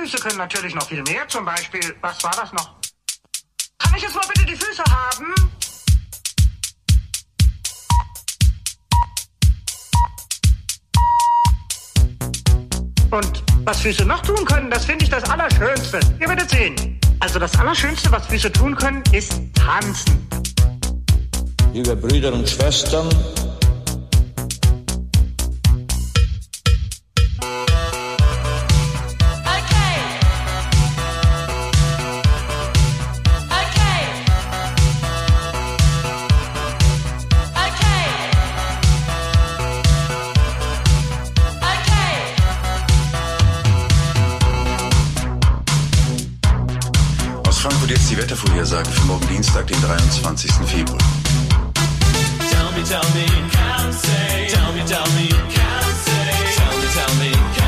Füße können natürlich noch viel mehr. Zum Beispiel, was war das noch? Kann ich jetzt mal bitte die Füße haben? Und was Füße noch tun können, das finde ich das Allerschönste. Ihr werdet sehen. Also das Allerschönste, was Füße tun können, ist tanzen. Liebe Brüder und Schwestern, Frankfurt jetzt die Wettervorhersage für morgen Dienstag, den 23. Februar. Tell me, tell me. Tell me, tell me, can't say. Tell me, tell me,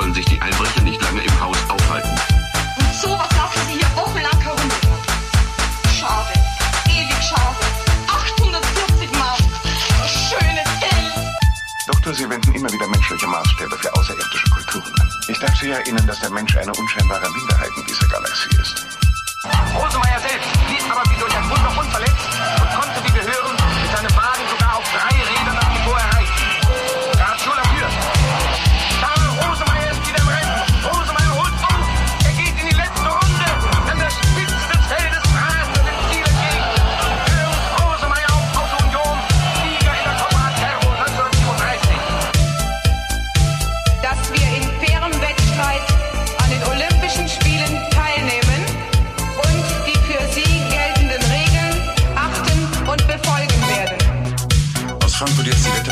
wollen sich die Einbrecher nicht lange im Haus aufhalten. Und sowas lassen Sie hier wochenlang herum. Schade. Ewig schade. 840 Mark. Das schöne Geld. Doktor, Sie wenden immer wieder menschliche Maßstäbe für außerirdische Kulturen an. Ich darf Sie erinnern, dass der Mensch eine unscheinbare Minderheit in dieser Galaxie ist. Rosemeyer selbst blieb aber wie durch ein Wunder unverletzt und konnte, wie wir hören,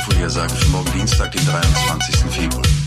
Wettervorhersage für morgen Dienstag, den 23. Februar.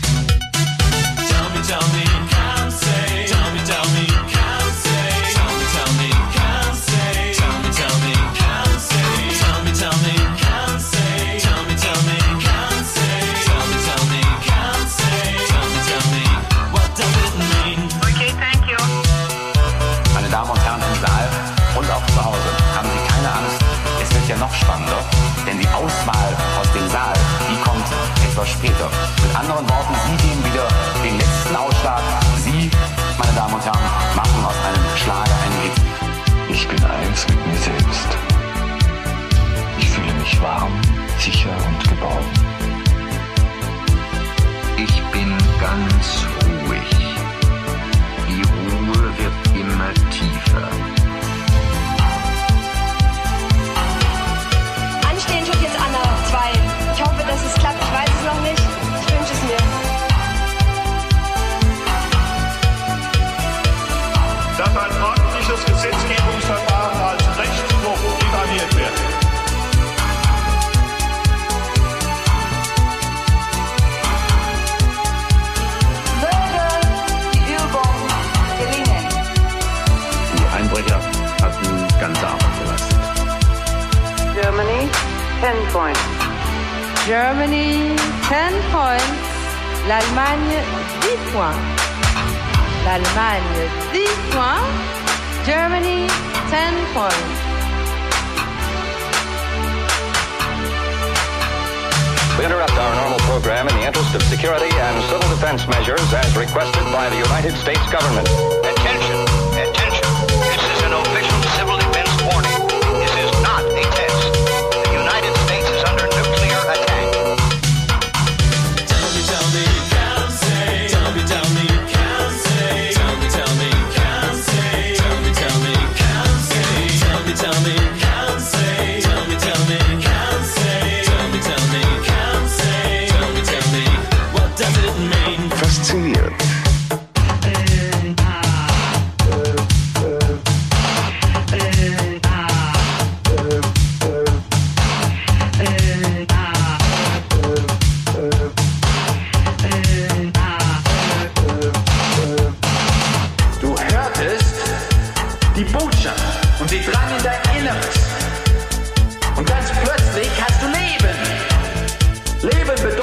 Etwas später. Mit anderen Worten, Sie geben wieder den letzten Ausschlag. Sie, meine Damen und Herren, machen aus einem Schlager einen Hit. Ich bin eins mit mir selbst. Ich fühle mich warm, sicher und geborgen. 10 points. Germany, 10 points. L'Allemagne, 10 points. L'Allemagne, 10 points. Germany, 10 points. We interrupt our normal program in the interest of security and civil defense measures as requested by the United States government. Attention, die Botschaft und sie drangen in dein Inneres. Und ganz plötzlich hast du Leben. Leben bedeutet